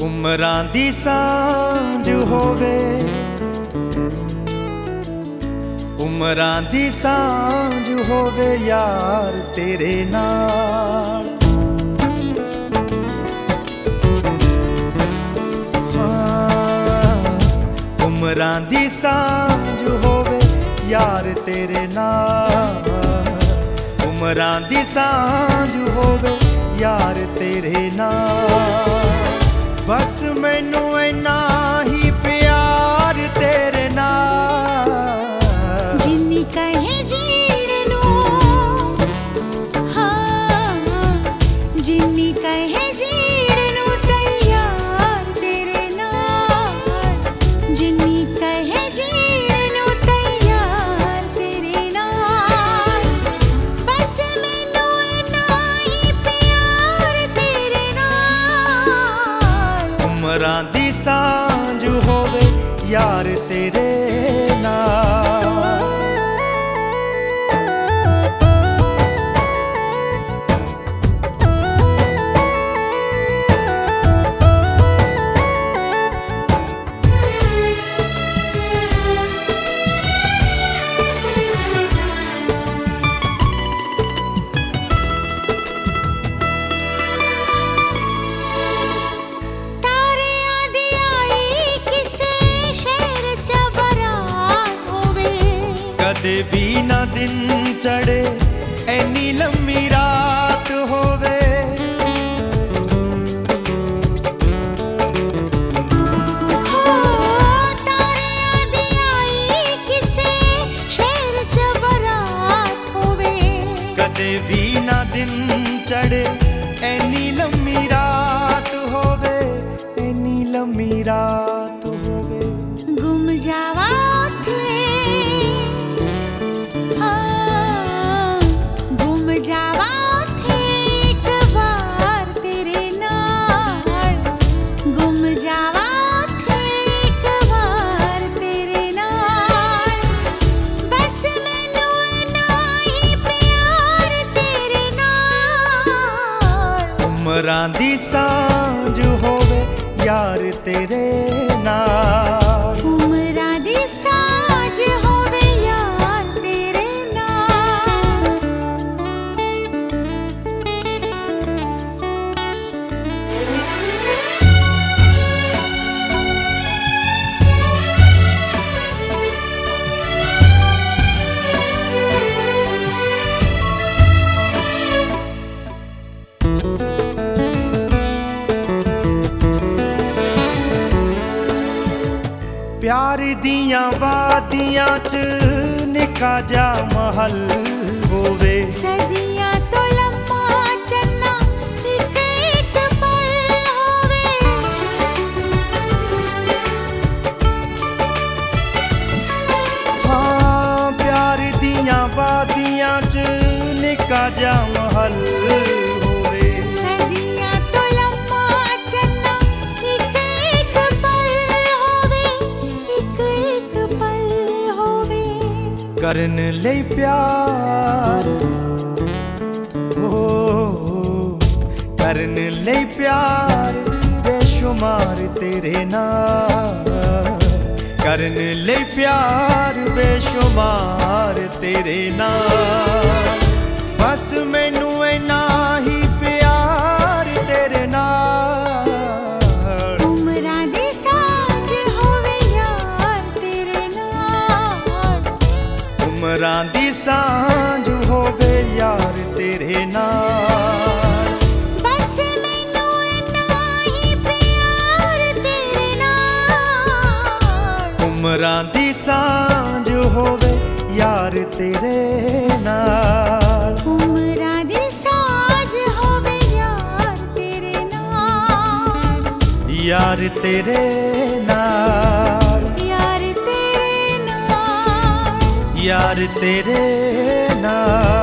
ਉਮਰਾਂ ਦੀ ਸਾਂਝ ਹੋਵੇ। ਉਮਰਾਂ ਦੀ ਸਾਂਝ ਹੋਵੇ ਯਾਰ ਤੇਰੇ ਨਾਲ। ਉਮਰਾਂ ਦੀ ਸਾਂਝ ਹੋਵੇ ਯਾਰ ਤੇਰੇ ਨਾਲ। ਉਮਰਾਂ ਦੀ ਸਾਂਝ ਹੋਵੇ ਯਾਰ ਤੇਰੇ ਨਾਲ। ਬਸ ਮੈਨੂੰ ਇੰਨਾ ਹੀ ਨਾਲ ਦੀ ਸਾਂਝ ਹੋਵੇ ਯਾਰ ਤੇਰੇ भी ना दिन चढ़े एनी लम्बी रात होवे। कदे भी ना दिन चढ़े एनी लम्बी रात होवे ऐनी लम्बी रात ਨਾਲ ਉਮਰਾਂ ਦੀ ਸਾਂਝ ਹੋਵੇ ਯਾਰ ਤੇਰੇ ਨਾਲ ਉਮਰਾਂ ਦੀ ਸਾਜ ਹੋਵੇ ਯਾਰ ਤੇਰੇ ਨਾਲ प्यार दिया वादिया च निका जा महल होवे। सदियाँ तो लम्मा चलना एक एक पल होवे। हाँ प्यार दियाँ च निका जा महल ਕਰਨ ਲਈ ਪਿਆਰ ਹੋ ਕਰਨ ਲਈ ਪਿਆਰ ਬੇਸ਼ੁਮਾਰ ਤੇਰੇ ਨਾਲ ਕਰਨ ਲਈ ਪਿਆਰ ਬੇਸ਼ੁਮਾਰ ਤੇਰੇ ਨਾਲ ਬਸ ਉਮਰਾਂ ਦੀ ਸਾਂਝ ਹੋਵੇ ਯਾਰ ਤੇਰੇ ਨਾਲ। ਬਸ ਮੈਨੂੰ ਇੰਨਾ ਹੀ ਪਿਆਰ ਤੇਰੇ ਨਾਲ। ਉਮਰਾਂ ਦੀ ਸਾਂਝ ਹੋਵੇ ਯਾਰ ਤੇਰੇ ਨਾਲ। ਉਮਰਾਂ ਦੀ ਸਾਜ ਹੋਵੇ ਯਾਰ ਤੇਰੇ ਨਾਲ। ਯਾਰ ਤੇਰੇ ਨਾਲ। यार तेरे ना